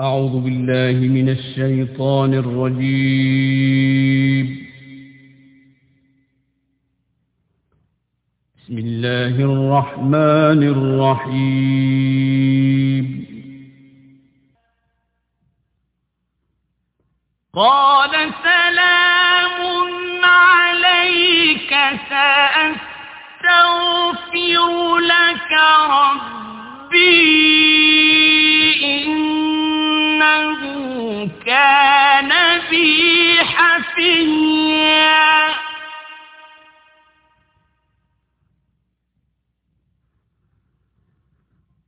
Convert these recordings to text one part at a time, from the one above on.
أعوذ بالله من الشيطان الرجيم. بسم الله الرحمن الرحيم. قال سلام عليك سأستغفر لك ربي. كان بي حفيا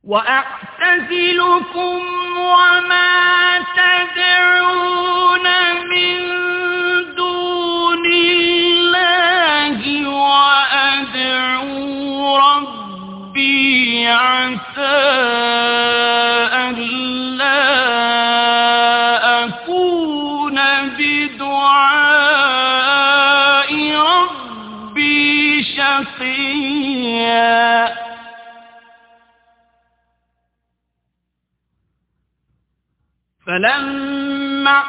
وأعتزلكم وما تدعون من دون الله وأدعو ربي عسى ألا فلما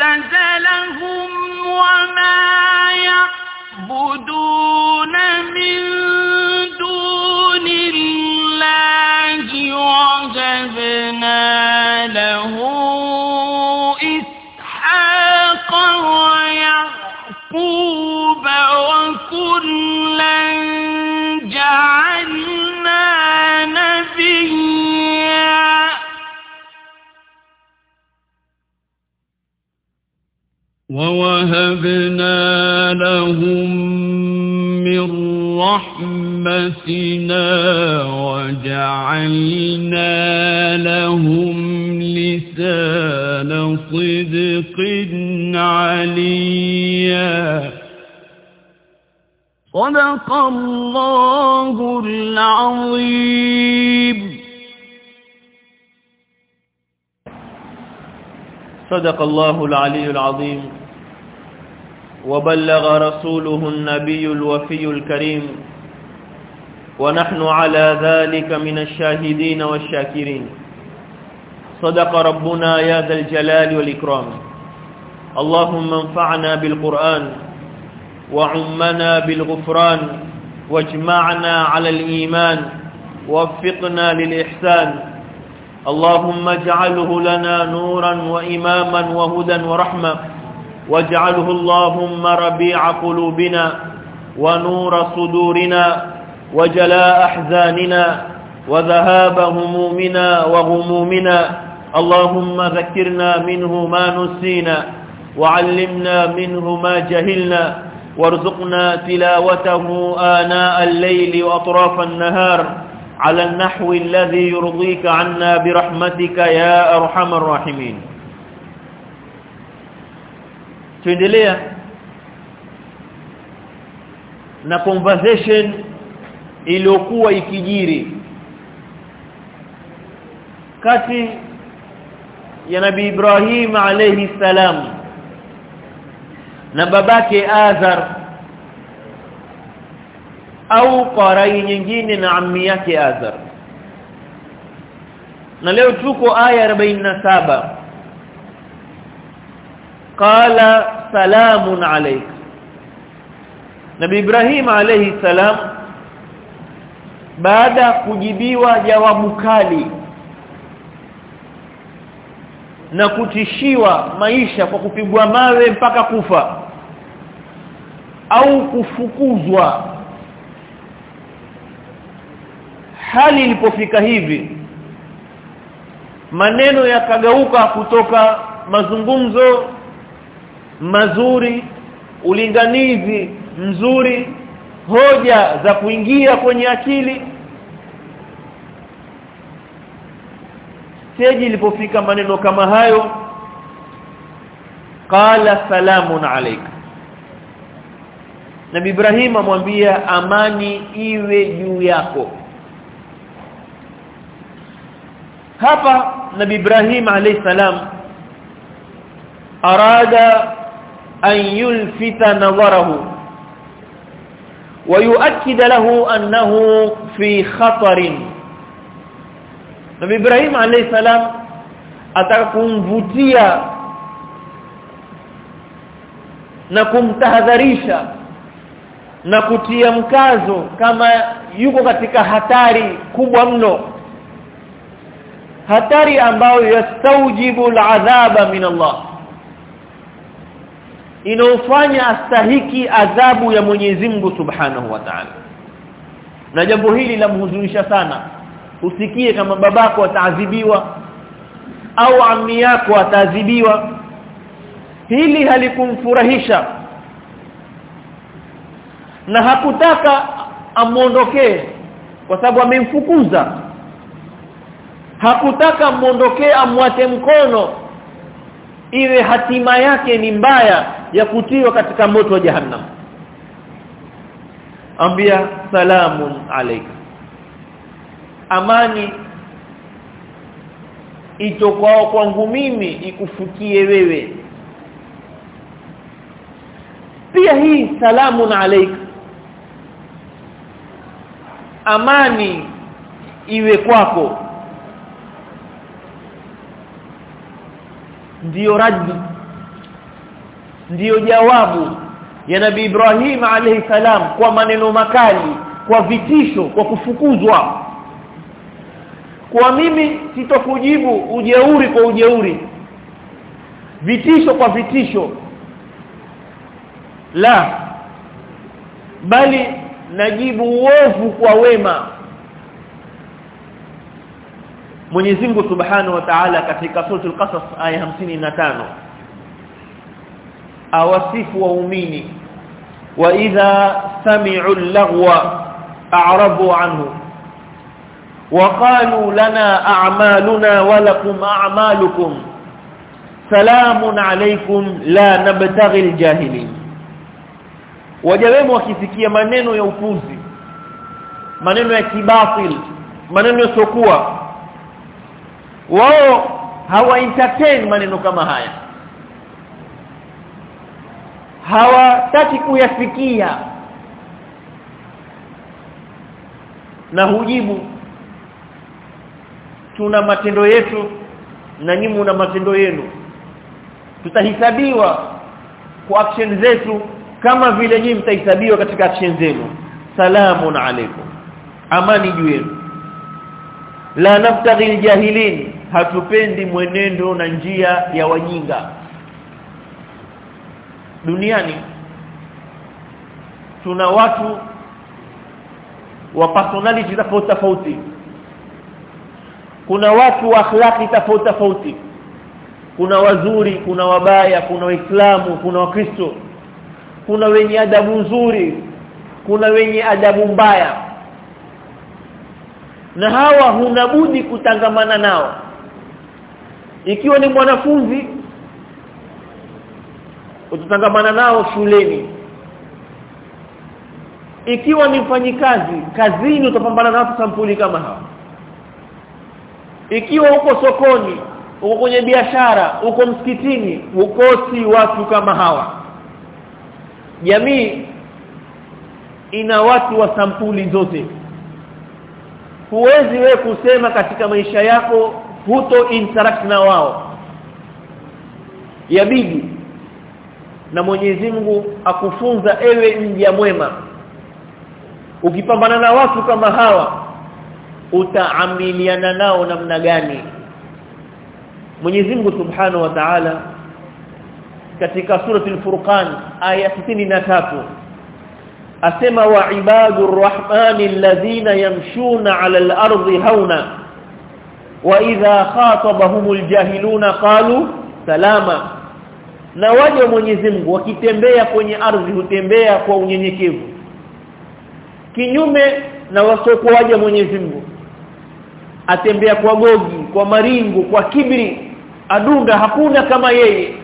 اعتزلهم وما يعبدون من لهم من رحمتنا وجعلنا لهم لسان صدق عليا. صدق الله العظيم. صدق الله العلي العظيم. وبلغ رسوله النبي الوفي الكريم. ونحن على ذلك من الشاهدين والشاكرين. صدق ربنا يا ذا الجلال والإكرام. اللهم انفعنا بالقرآن وعمنا بالغفران واجمعنا على الإيمان ووفقنا للإحسان. اللهم اجعله لنا نورا وإماما وهدى ورحمة. واجعله اللهم ربيع قلوبنا ونور صدورنا وجلاء أحزاننا وذهاب همومنا وغمومنا. اللهم ذكرنا منه ما نسينا وعلمنا منه ما جهلنا. وارزقنا تلاوته آناء الليل وأطراف النهار على النحو الذي يرضيك عنا برحمتك يا أرحم الراحمين. Tuendelea na conversation iliyokuwa ikijiri kati ya nabi Ibrahim alayhi salam na babake Azar au kwa rai nyingine na ammi yake Azar na leo tuko aya 47 qala salamun alayk Nabii Ibrahim alayhi salam baada kujibiwa jawabu kali na kutishiwa maisha kwa kupigwa mawe mpaka kufa au kufukuzwa hali ilipofika hivi maneno yakagauka kutoka mazungumzo mazuri ulinganizi mzuri hoja za kuingia kwenye akili. Seji ilipofika maneno kama hayo qala salamun alayka Nabii Ibrahim amwambia amani iwe juu yako. Hapa Nabii Ibrahim alayhi salam arada an yulfita nadharahu wa yuakkid lahu annahu fi khatarin. Nabii Ibrahim alayhi salam atakumvutia na kumtahadharisha na kutia mkazo kama yuko katika hatari kubwa mno. Hatari ambayo yastaujibu al'adhaba min Allah inaofanya astahiki adhabu ya Mwenyezi Mungu Subhanahu wa Ta'ala. Na jambo hili lamhuzunisha sana. Usikie kama babako ataadhibiwa au ammi yako ataadhibiwa. Hili halikumfurahisha. Na hakutaka amuondokee kwa sababu amemfukuza. Hakutaka amuondokee amwate mkono iwe hatima yake ni mbaya ya kutiwa katika moto wa jahannam. Ambia salamun alayka. Amani itokao kwangu mimi ikufukie wewe. Pia hii salamun alayka. Amani iwe kwako. Ndiyo raddi ndiyo jawabu ya nabii Ibrahim alayhi salam kwa maneno makali kwa vitisho kwa kufukuzwa. Kwa mimi sitokujibu ujeuri kwa ujeuri vitisho kwa vitisho. La bali najibu uovu kwa wema. Mwenyezi Mungu Subhanahu wa Ta'ala katika suratul Qasas aya 55 awasifu waumini wa idha sami'u al-laghwa a'rabu anhu وقالوا لنا اعمالنا ولكم اعمالكم سلام عليكم لا نبتغي الجاهلين wajawemo wakisikia maneno ya upuzi maneno ya kibatil maneno yasiokuwa wao hawa entertain maneno kama haya hawataki kuyafikia. Na hujibu tuna matendo yetu na nyinyi mna matendo yenu. Tutahisabiwa kwa action zetu kama vile nyinyi mtahisabiwa katika action zenu. Salamun alaykum. Amani juu yenu. La naftaghi jahilin. Hatupendi mwenendo na njia ya wajinga duniani tuna watu wa personality tofauti tofauti. Kuna watu wa akhlaqi tofauti tofauti. Kuna wazuri kuna wabaya kuna waislamu kuna wakristo. Kuna wenye adabu nzuri kuna wenye adabu mbaya. Na hawa hunabudi kutangamana nao. Ikiwa ni mwanafunzi utatangamana nao shuleni. Ikiwa ni mfanyikazi kazini utapambana na watu sampuli kama hawa ikiwa uko sokoni uko kwenye biashara uko msikitini ukosi watu kama hawa. Jamii ina watu wa sampuli zote. Huwezi we kusema katika maisha yako huto interact na wao. Yabidi na Mwenyezi Mungu akufunza ewe mja mwema. Ukipambana na watu kama hawa utaamiliana nao namna gani? Mwenyezi Mungu Subhanahu wa Ta'ala katika surati al-Furqan aya 63 asema wa ibadur rahmani alladhina yamshuna 'ala al-ardi hauna wa idha khatabahumul jahiluna qalu salama na waje Mwenyezi Mungu wakitembea kwenye ardhi hutembea kwa unyenyekevu. Kinyume na wasiokuwa waje Mwenyezi Mungu. Atembea kwa gogi kwa maringo kwa kibri adunga hakuna kama yeye.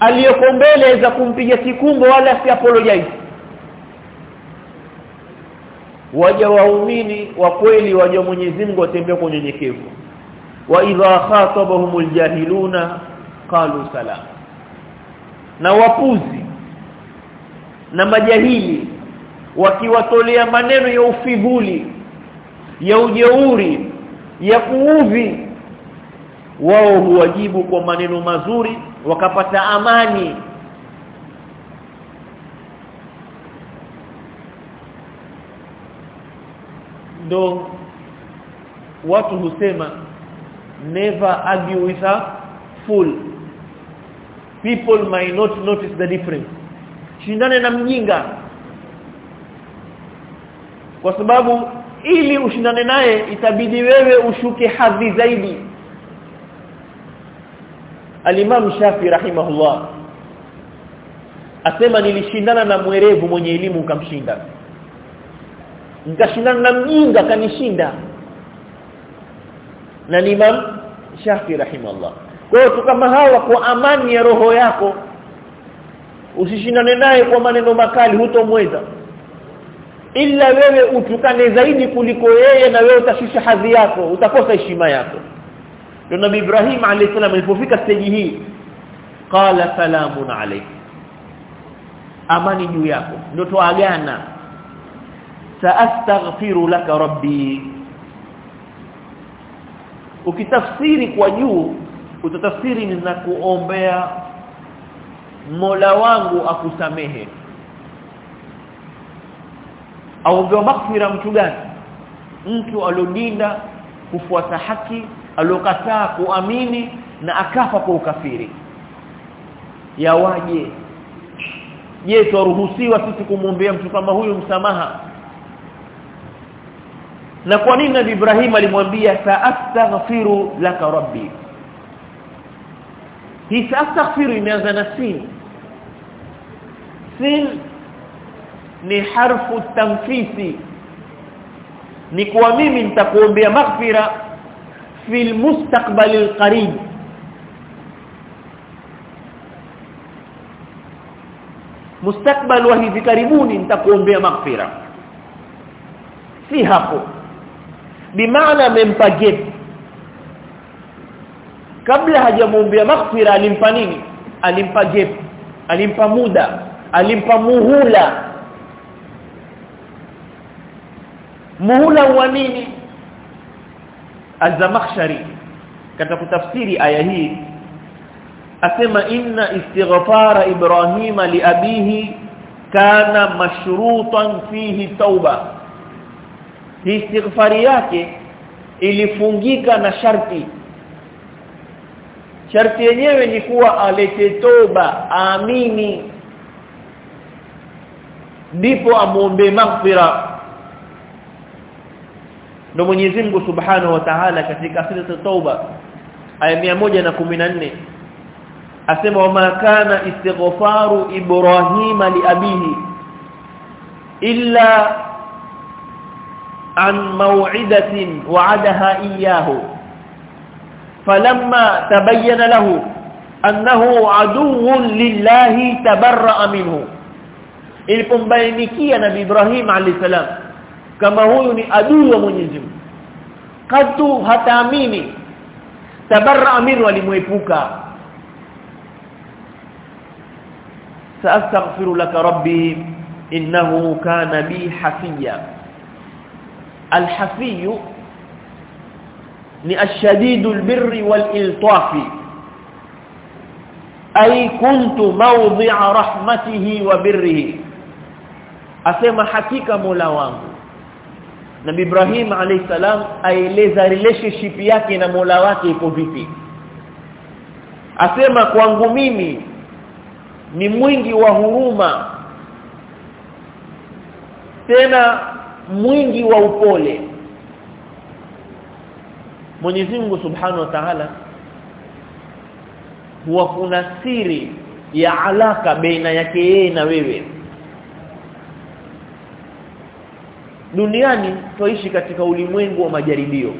Aliyoko mbele za kumpiga kikumbo wala si apologize. Waja waumini wa kweli waja Mwenyezi Mungu watembea kwa unyenyekevu. Wa idha khatabahumul jahiluna qalu salam na wapuzi na majahili wakiwatolea maneno ya ufidhuli ya ujeuri ya kuuvi wao huwajibu kwa maneno mazuri wakapata amani. Ndo watu husema never argue with a fool people might not notice the difference. Shindane na mjinga kwa sababu ili ushindane naye itabidi wewe ushuke hadhi zaidi. Al-Imam Shafi rahimahullah asema nilishindana na mwerevu mwenye elimu ukamshinda nikashindana na mjinga kanishinda na limam Imam Shafi rahimahullah hiyo kama hawa kwa amani ya roho yako usishindane naye kwa maneno makali hutomweza. Ila wewe utukane zaidi kuliko yeye na wewe utashusha hadhi yako utakosa heshima yako. Ndio Nabii Ibrahim alayhisalam alipofika stage hii qala salamun alayk. Amani juu yako. Ndio tuagana. Saastaghfiru laka rabbi. Ukitafsiri kwa juu utatafsiri ninakuombea Mola wangu akusamehe. Aombewa maghfira mtu gani? Mtu aliolinda kufuata haki aliokataa kuamini na akafa kwa ukafiri. Yawaje? Je turuhusiwa sisi kumwombea mtu kama huyu msamaha? Na kwa nini Ibrahim alimwambia saastaghfiru laka rabbi hii saastaghfiru imeanza na sin sin ni harfu tamfisi ni kwa mimi nitakuombea maghfira fil mustaqbalil alqarib. Mustakbal wa hivi karibuni nitakuombea maghfira. Si hapo. Bimaana amempa gap kabla hajamuombea maghfira alimpa nini alimpa gap alimpa muda alimpa muhula muhula wa nini az-zamakhshari katika kutafsiri aya hii asema inna istighfara ibrahima li abihi kana mashrutan fihi tauba istighfari yake ilifungika na sharti sharti yenyewe ni kuwa alete toba aamini. Ndipo amuombe maghfira. Ndo Mwenyezi Mungu Subhanahu wa Ta'ala katika sura Tauba aya 114 asema wama kana istighfaru ibrahima liabihi illa an maw'idatin wa'adaha iyyahu فلما تبين له أنه عدو لله تبرأ منه. إلكم بينكي نبي إبراهيم عليه السلام كما هو أدو ومنزم قد هتاميني تبرأ منه لمويبوكا سأستغفر لك ربي إنه كان بي حفيا الحفي ni ashadidul birri wal iltafi ay kuntu mawdhi'a rahmatihi wa birrihi. Asema hakika Mola wangu. Nabi Ibrahim alayhisalam aeleza relationship yake na Mola wake iko vipi. Asema kwangu mimi ni mwingi wa huruma tena mwingi wa upole Mwenyezi Mungu Subhanahu wa Ta'ala huwa kuna siri ya alaka baina yake yeye na wewe. Duniani tuishi katika ulimwengu wa majaribio.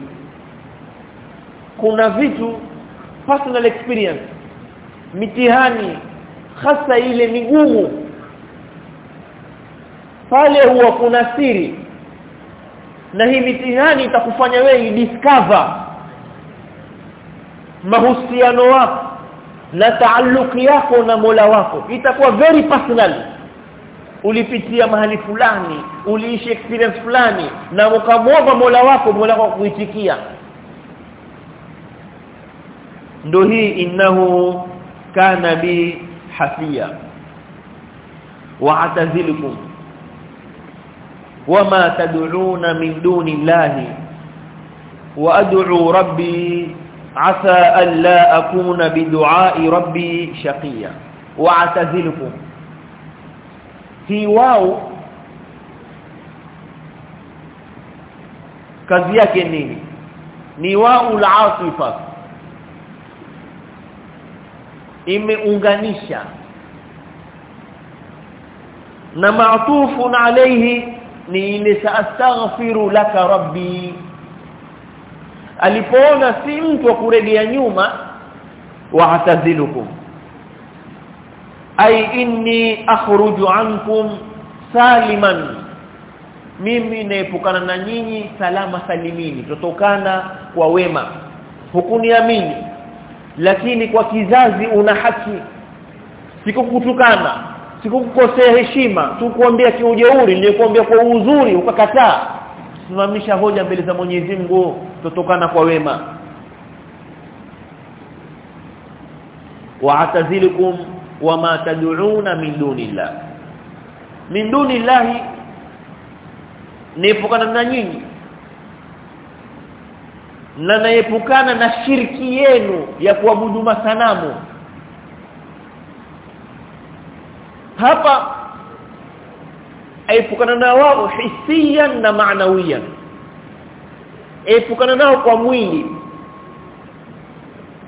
Kuna vitu personal experience mitihani hasa ile migumu. Pale huwa kuna siri. Na hii mitihani itakufanya wewe discover mahusiano wako na taaluki yako na Mola wako itakuwa very personal. Ulipitia mahali fulani uliishi experience fulani na ukamwomba Mola wako Mola wako kuitikia ndo hii innahu kana bi hafiya. Wa atazilukum wama tad'una min duni llahi wa ad'u rabbi asa an la akuna bidu'ai rabbi shaqiya wa atazilukum hii wao kazi yake nini? Ni wao al-atifa imeunganisha. Na maatufun alayhi ni ile saastaghfiru laka rabbi alipoona si mtu wa kuregea nyuma wa atazilukum ai inni akhruju ankum saliman. Mimi naepukana na nyinyi salama salimini totokana kwa wema. Hukuniamini lakini kwa kizazi una haki. Sikukutukana sikukukosea heshima tukuambia kiujeuri nilikuambia kwa uzuri ukakataa simamisha hoja mbele za Mwenyezi Mungu tutokana kwa wema. Wa'tazilukum wama tad'una min dunillah. Min dunillahi niepukana na nyinyi. Na naepukana na shirki yenu ya kuabudu masanamu. Hapa aepukana na wao hisian na maanawiyan. Aepukana nao kwa mwili.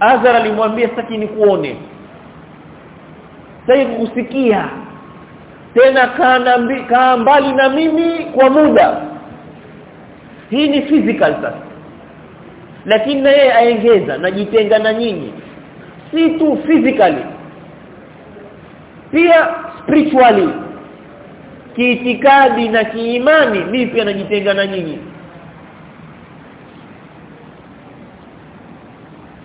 Azar alimwambia sitaki nikuone. Sasa kusikia tena kaa kaa mbali na mimi kwa muda. Hii ni physical sasa lakini na yeye aengeza najitenga na nyinyi. Si tu physically. Pia spiritually kiitikadi na kiimani mimi pia najitenga na nyinyi.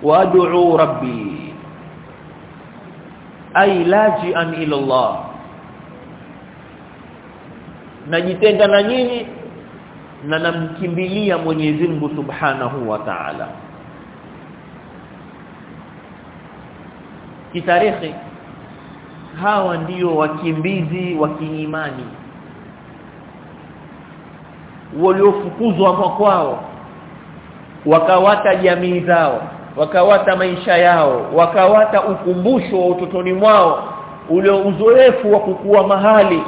Wad'u rabbi ay laji'an ila Allah. Najitenga na nyinyi na namkimbilia Mwenyezi Mungu Subhanahu wa Ta'ala. Kitarehe hawa ndiyo wakimbizi wa kiimani. Waliofukuzwa kwao. Wakawata jamii zao. Wakawata maisha yao. Wakawata ukumbusho wa utotoni mwao ule uzoefu wa kukua mahali.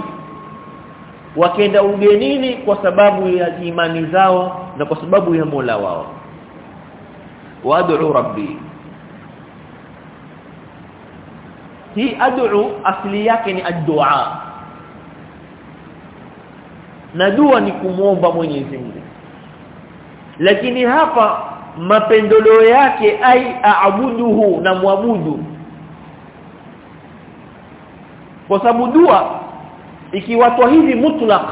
Wakenda ugenini kwa sababu ya imani zao na kwa sababu ya Mola wao. Wad'u rabbi hii ad'u asli yake ni addu'a na dua ni kumwomba Mwenyezi Mungu. Lakini hapa mapendoleo yake ai aabuduhu na muabudu kwa sababu dua ikiwatwa hivi mutlaq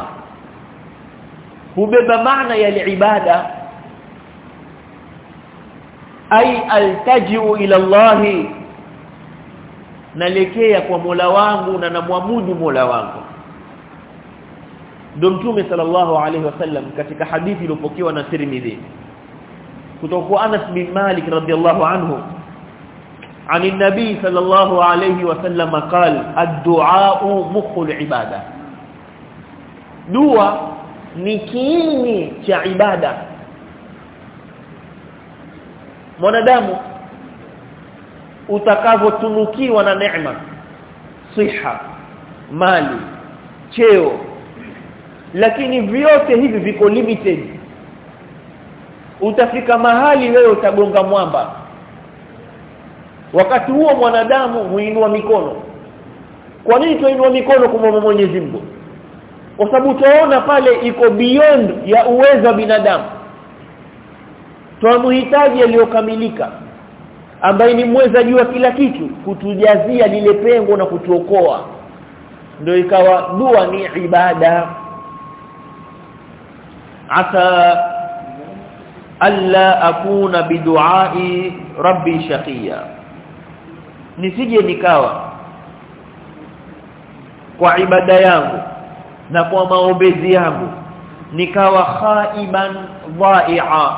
hubeba maana ya ibada ai altajiu ila Allah nalekea kwa Mola wangu na namwabudu Mola wangu ndio mtume sallallahu alaihi wasallam katika hadithi iliyopokewa na Tirmidhi kutoka kwa Anas bin Malik radhiyallahu anhu عن النبي صلى الله عليه وسلم قال الدعاء مخ العباده dua ni kiini cha ibada mwanadamu utakavotunukiwa na neema. Siha mali cheo. Lakini vyote hivi viko limited. Utafika mahali wewe utagonga mwamba. Wakati huo mwanadamu huinua mikono. Kwa nini tuinua mikono kumwomba Mwenyezi Mungu? Kwa sababu tuona pale iko beyond ya uwezo wa binadamu. Tunamhitaji aliyokamilika ambaye ni mweza jua kila kitu kutujazia lile pengo na kutuokoa. Ndio ikawa dua ni ibada. Asa alla akuna biduai rabbi shaqiya. Nisije nikawa kwa ibada yangu na kwa maombezi yangu nikawa khaiban dha'i'a.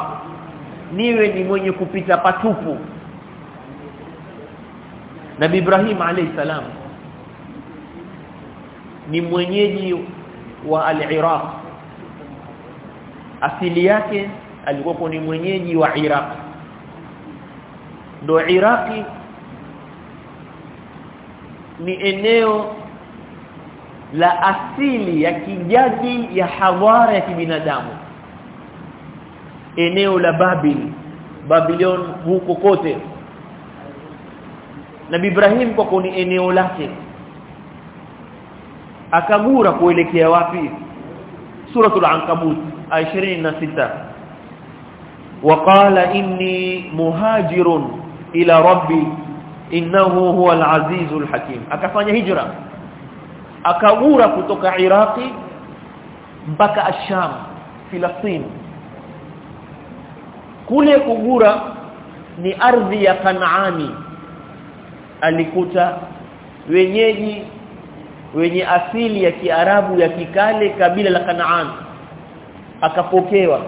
Niwe ni mwenye kupita patupu Nabii Ibrahim alayhi salam ni mwenyeji wa al-Iraq. Asili yake alikuwa ni mwenyeji wa Iraq. Ndo Iraki ni eneo la asili ya kijadi ya hawara ya kibinadamu. Eneo la Babil Babylon huko kote Nabii Ibrahim kwa kuni eneo lake. Akagura kuelekea wapi? Suratul ankabut 26 waqala inni muhajirun ila rabbi innahu huwa azizul hakim. Akafanya hijra. Akagura kutoka Iraqi mpaka Asham Filastini kule kugura ni ardhi ya Kanaani alikuta wenyeji wenye asili ya Kiarabu ya kikale kabila la Kanaan akapokewa.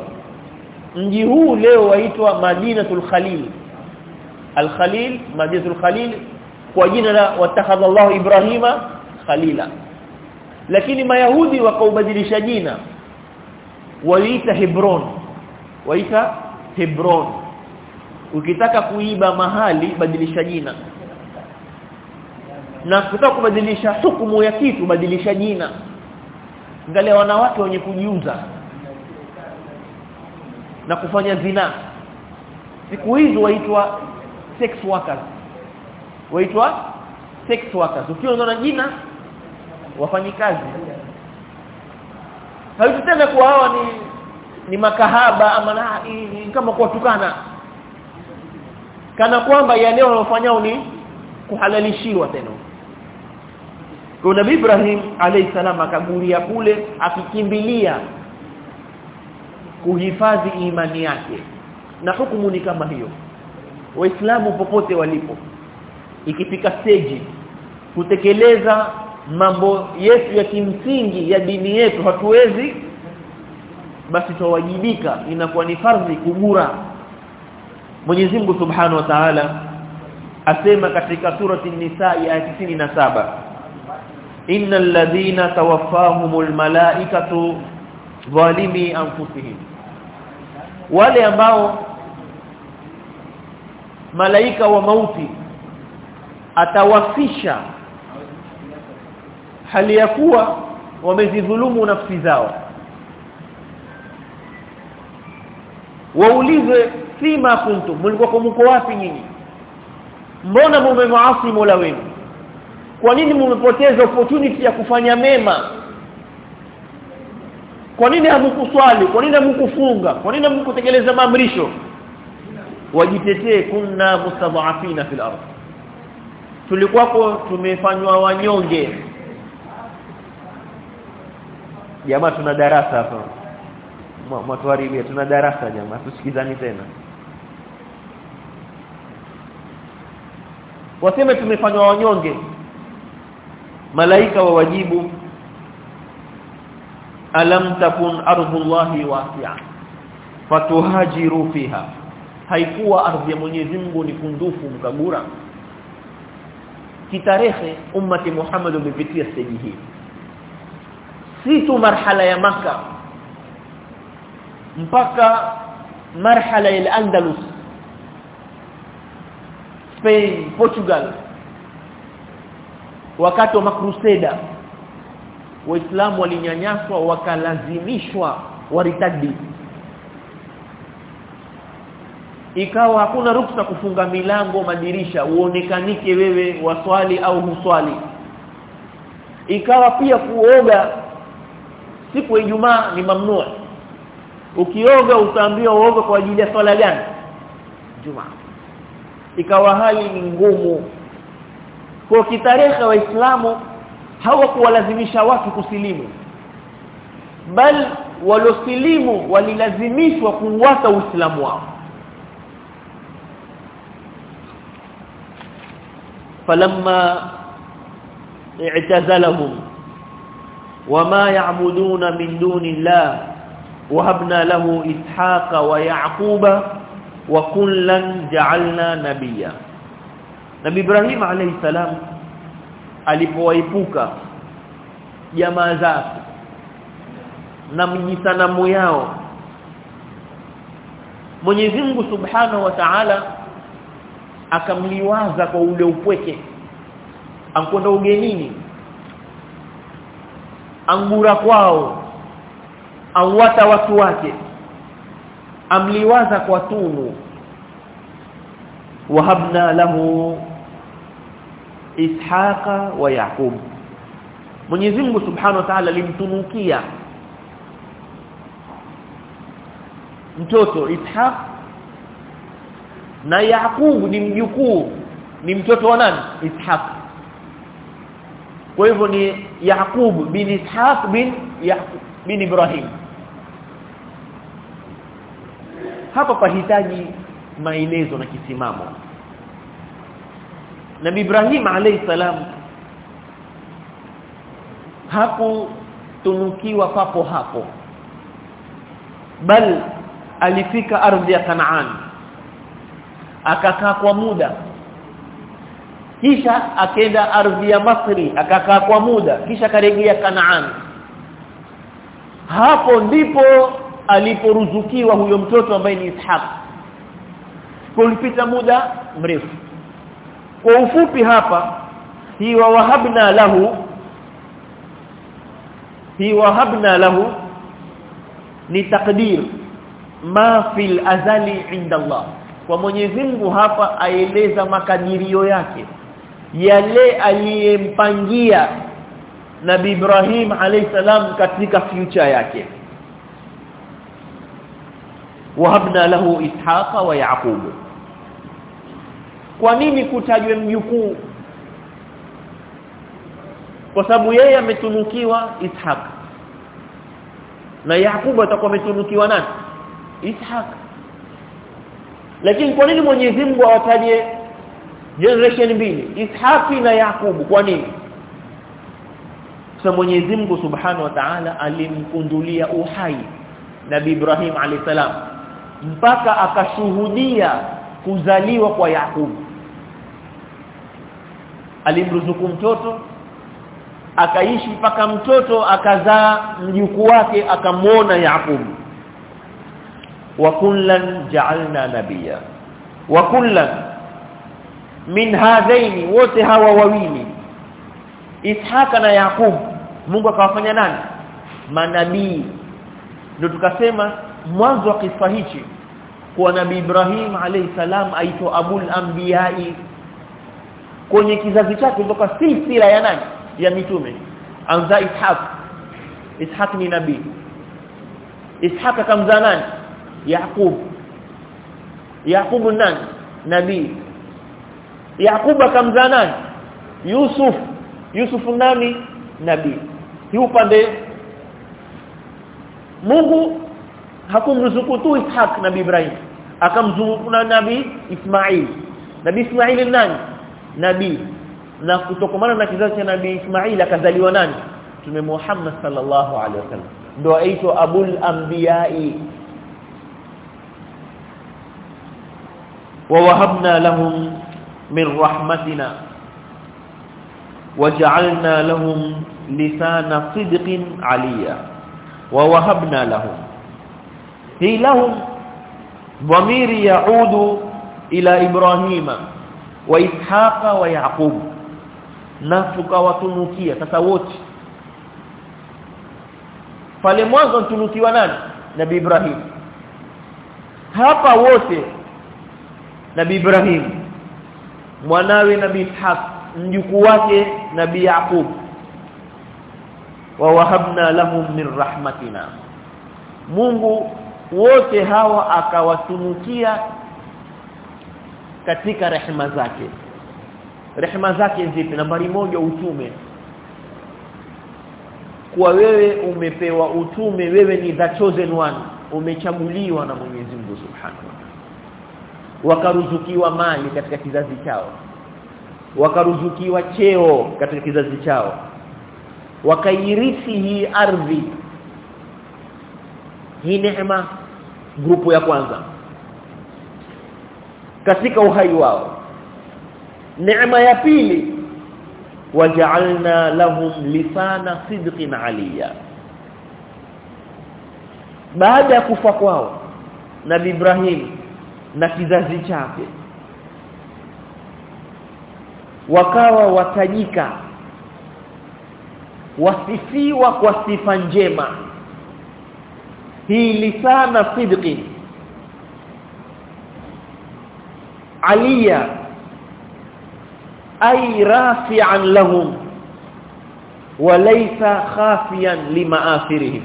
Mji huu leo waitwa Madinatul Khalil. Al-Khalil Madinatul Khalil kwa jina la watakhadha Allah Ibrahima Khalila. Lakini mayahudi wakaubadilisha jina waliita Hebron waita Hebron. Ukitaka kuiba mahali badilisha jina na kutaka kubadilisha hukumu ya kitu badilisha jina. Angalia wanawake wenye kujiuza na kufanya zina. Siku hizo waitwa sex workers. Waitwa sex workers. Ukiwa na jina wafanyikazi haitutenda kuwa hawa ni ni makahaba ama na kama kuwatukana. Kana kwamba yale wanayofanyao ni kuhalalishiwa tena kwa Nabii Ibrahim alayhi salam akaguria kule akikimbilia kuhifadhi imani yake. Na hukumu ni kama hiyo. Waislamu popote walipo ikifika stage kutekeleza mambo yetu ya kimsingi ya dini yetu hatuwezi basi tawajibika inakuwa ni fardhi kugura Mwenyezi Mungu Subhanahu wa Ta'ala asema katika surati Nisa ya 97 innal ladhina tawaffahumul malaikatu zalimi anfusihim. Wale ambao malaika wa mauti atawafisha hali ya kuwa wamezidhulumu nafsi zao. Waulize fima kuntum? Mlikuwa mko wapi nyinyi? Mbona mume mmemaasi Mola wenu kwa nini mmepoteza opportunity ya kufanya mema? Kwa nini hamkuswali kwa nini hamkufunga kwa nini hamkutekeleza maamrisho? Wajitetee kunna mustadhafina fil ardh tulikuwako tumefanywa wanyonge. Jamaa tuna darasa hapa. Mwatuharibia tuna darasa jamaa. Tusikizani tena. Waseme tumefanywa wanyonge malaika wa wajibu alam takun ardhullahi wasi'a fatuhajiru fiha haikuwa ardhi ya Mwenyezi Mungu ni kundufu mkagura. Kitarehe ummati Muhammad umepitia stage hii. Si tu marhala ya maka mpaka marhala ya Andalus Spain Portugal wakati wa makruseda waislamu walinyanyaswa wakalazimishwa waritadi ikawa hakuna ruksa kufunga milango madirisha uonekanike wewe waswali au huswali. Ikawa pia kuoga siku ya Ijumaa ni mamnua. Ukioga utaambiwa uoge kwa ajili ya swala gani? Jumaa ikawa hali ni ngumu kwa kitarehe waislamu hawakuwalazimisha watu kusilimu. Bal walosilimu walilazimishwa kuuata uislamu wao. Falamma i'tazalahum wama ya'buduna min dunillah wahabna lahu ishaqa wa yaquba wa kullan ja'alna nabiyya Nabii Ibrahim alayhi salam alipowaipuka jamaa zake na mjisanamu yao Mwenyezi Mungu Subhanahu wa Ta'ala akamliwaza kwa ule upweke ankwenda ugenini angura kwao auwata watu wake amliwaza kwa tunu wahabna lahu ishaqa wa yaqub. Mwenyezi Mungu Subhanahu wa Ta'ala alimtunukia mtoto Ishaq na Yaqub ni mjukuu ni mtoto wa nani? Ishaq. Kwa hivyo ni Yaqub bin Ishaq bin Yaqub bin Ibrahim. Hapa pahitaji maelezo na kisimamo Nabii Ibrahim alayhi salam hakutunukiwa papo hapo. Bal alifika ardhi ya Kanaan akakaa kwa muda. Kisha akenda ardhi ya Masri akakaa kwa muda kisha karejea Kanaan. Hapo ndipo aliporuzukiwa huyo mtoto ambaye ni Ishaq. Kulipita muda mrefu kwa ufupi hapa hi wa wahabna lahu hi wahabna lahu ni takdir ma fil azali inda Allah kwa Mwenyezi Mungu hapa aeleza makadirio yake yale aliyempangia Nabii Ibrahim alayhisalam katika future yake. Wahabna lahu ishaqa wa yaqub kwa nini kutajwe mjukuu? Kwa sababu yeye ametunukiwa ishaq. Na Yakubu atakuwa ametunukiwa nani? Ishaq. Lakini kwa nini Mwenyezi Mungu awataje generation mbili? Ishaq na Yakubu. Kwa nini? Kwa Mwenyezi Mungu Subhanahu wa Ta'ala alimkundulia uhai Nabii Ibrahim alayhisalam mpaka akashuhudia kuzaliwa kwa Yakubu alimruzuku mtoto akaishi mpaka mtoto akazaa mjukuu wake akamwona Yaqub. Wa kullan ja'alna nabiyya. Wa kullan min hadhaini wote hawa wawili Ishaka na Yaqub. Mungu akawafanya nani? Manabii. Ndio tukasema mwanzo wa kisa hichi kwa nabii Ibrahim alayhi salam aitwa abul anbiya'i kwenye kizazi chake kutoka silsila ya nani? Ya mitume. Anza Ishaq. Ishaq ni nabii. Ishaq akamzaa nani? Yaqub. Yaqub nani? Nabii. Yaqub akamzaa nani? Yusuf. Yusuf nani? Nabii. Hii upande. Mungu hakumruzuku tu Ishaq nabii Ibrahim. Akamzuku na nabii Ismail. Nabii Ismail nani nabii. Na kutokomana na kizazi cha nabii Ismail akazaliwa nani? Mtume Muhammad sallallahu alaihi wasallam. Ndio aitwa abul anbiya'i. Wa wahabna lahum min rahmatina. Waj'alna lahum lisana sidqin aliya wa wahabna lahum. Hi lahum dhamiri yaudu ila ibrahima wa Ishaqa wa Yaqub. Na tukawatunukia sasa wote. Pale mwanzo tunukiwa nani? Nabii Ibrahim. Hapa wote nabi Ibrahim. Mwanawe nabi Ishaq mjukuu wake nabii Yaqub. Wa wahabna lahum min rahmatina. Mungu wote hawa akawatunukia katika rehema zake. Rehema zake zipi? Nambari moja utume. Kuwa wewe umepewa utume wewe ni the chosen one. Umechaguliwa na Mwenyezi Mungu Subhanahu wakaruzukiwa mali katika kizazi chao. Wakaruzukiwa cheo katika kizazi chao. Wakairithi hii ardhi. Hii neema grupu ya kwanza katika uhai wao. Neema ya pili waja'alna lahum lisana sidqin aliya baada ya kufa kwao nabii Ibrahim na kizazi chake wakawa watajika wasifiwa kwa sifa njema. Hii lisana sidqin aliya ay rafi'an lahum wa laysa khafiyan limaathirihim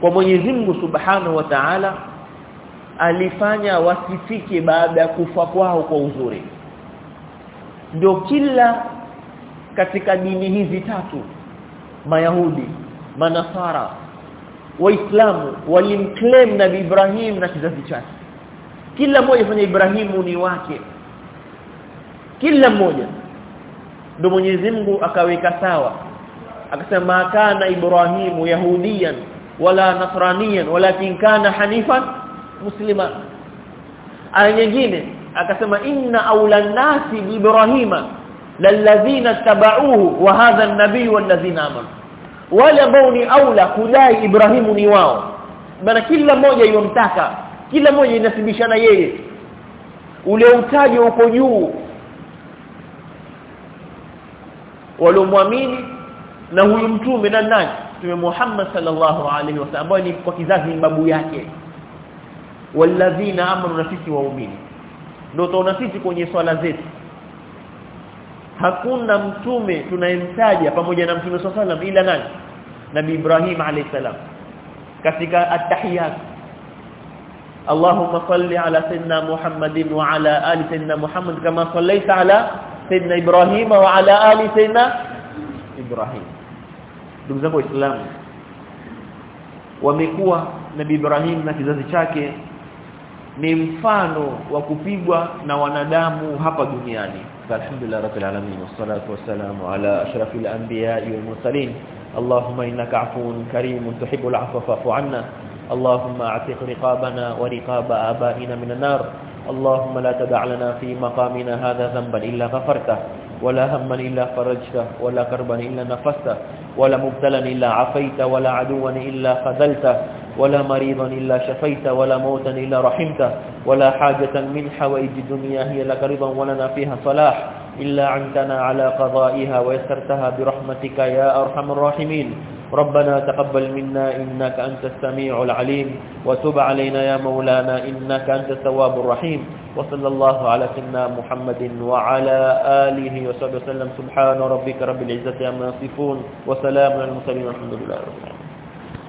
kwa Mwenyezi Mungu Subhanahu wa Ta'ala alifanya wasifike baada ya kufa kwao kwa uzuri. Ndio kila katika dini hizi tatu mayahudi manasara waislamu walimclaim nabii Ibrahim na kizazi chake kila mmoja fanya Ibrahimu ni wake. Kila mmoja. Ndio Mwenyezi Mungu akaweka sawa. Akasema kana Ibrahimu yahudiyan wala nasraniyan walakin kana hanifan muslima. Aya nyingine akasema inna awla nasi ibrahima lalladhina tabauhu wa hadha an-nabiy walladhina amanu. Wale ambao ni aula kudai Ibrahimu ni wao. Bana kila mmoja yomtaka kila mmoja inasibishana yeye. Ule utaji uko juu. Waliomwamini na huyu mtume na nani? Mtume Muhammad sallallahu alaihi wasallam ambaye ni kwa kizazi babu yake. Walladhina amanu na sisi waumini. Ndio tunaona sisi kwenye swala zetu. Hakuna mtume tunayemtaja pamoja na mtume sallallahu alaihi wasallam ila nani? Nabii Ibrahim alaihi salam. Katika at-tahiyat Allahumma salli ala sayyidina Muhammadin wa ala ali sayyidina Muhammad kama sallaita ala sayyidina Ibrahim wa ala ali sayyidina Ibrahim ndugu zangu waislamu wamekuwa nabii Ibrahim na kizazi chake ni mfano wa kupigwa na wanadamu hapa duniani alhamdulillah rabbil alamin wassalatu wassalamu ala ashrafil anbiya'i wal mursalin اللهم انك عفو كريم تحب العفو فاعف عنا اللهم أعتق رقابنا ورقاب آبائنا من النار. اللهم لا تدع لنا في مقامنا هذا ذنبا إلا غفرته ولا هما إلا فرجته ولا كربا إلا نفسته ولا مبتلا إلا عفيت ولا عدوا إلا خذلته ولا مريضا إلا شفيت ولا موتا إلا رحمته ولا حاجة من حوائج الدنيا هي لك رضا ولنا فيها صلاح. إلا عنتنا على قضائها ويسرتها برحمتك يا أرحم الراحمين. ربنا تقبل منا إنك أنت السميع العليم وتب علينا يا مولانا إنك أنت التواب الرحيم وصلى الله على سيدنا محمد وعلى آله وصحبه وسلم. سبحان ربك رب العزة عما يصفون وسلام على المرسلين والحمد لله رب العالمين.